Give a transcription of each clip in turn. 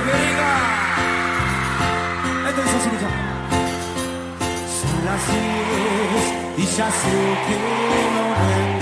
querida. Entonces así Son las 10 y ya sé que no vendré.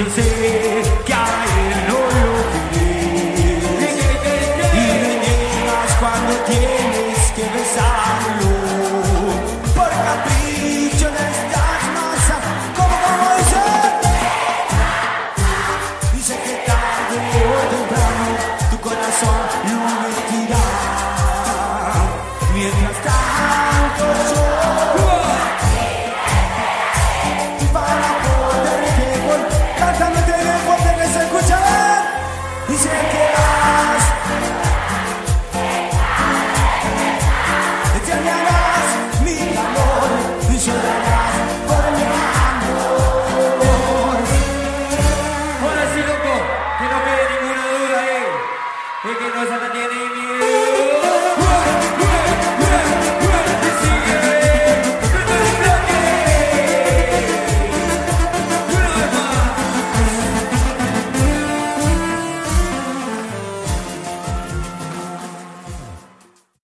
You see. Mickey knows how the DNA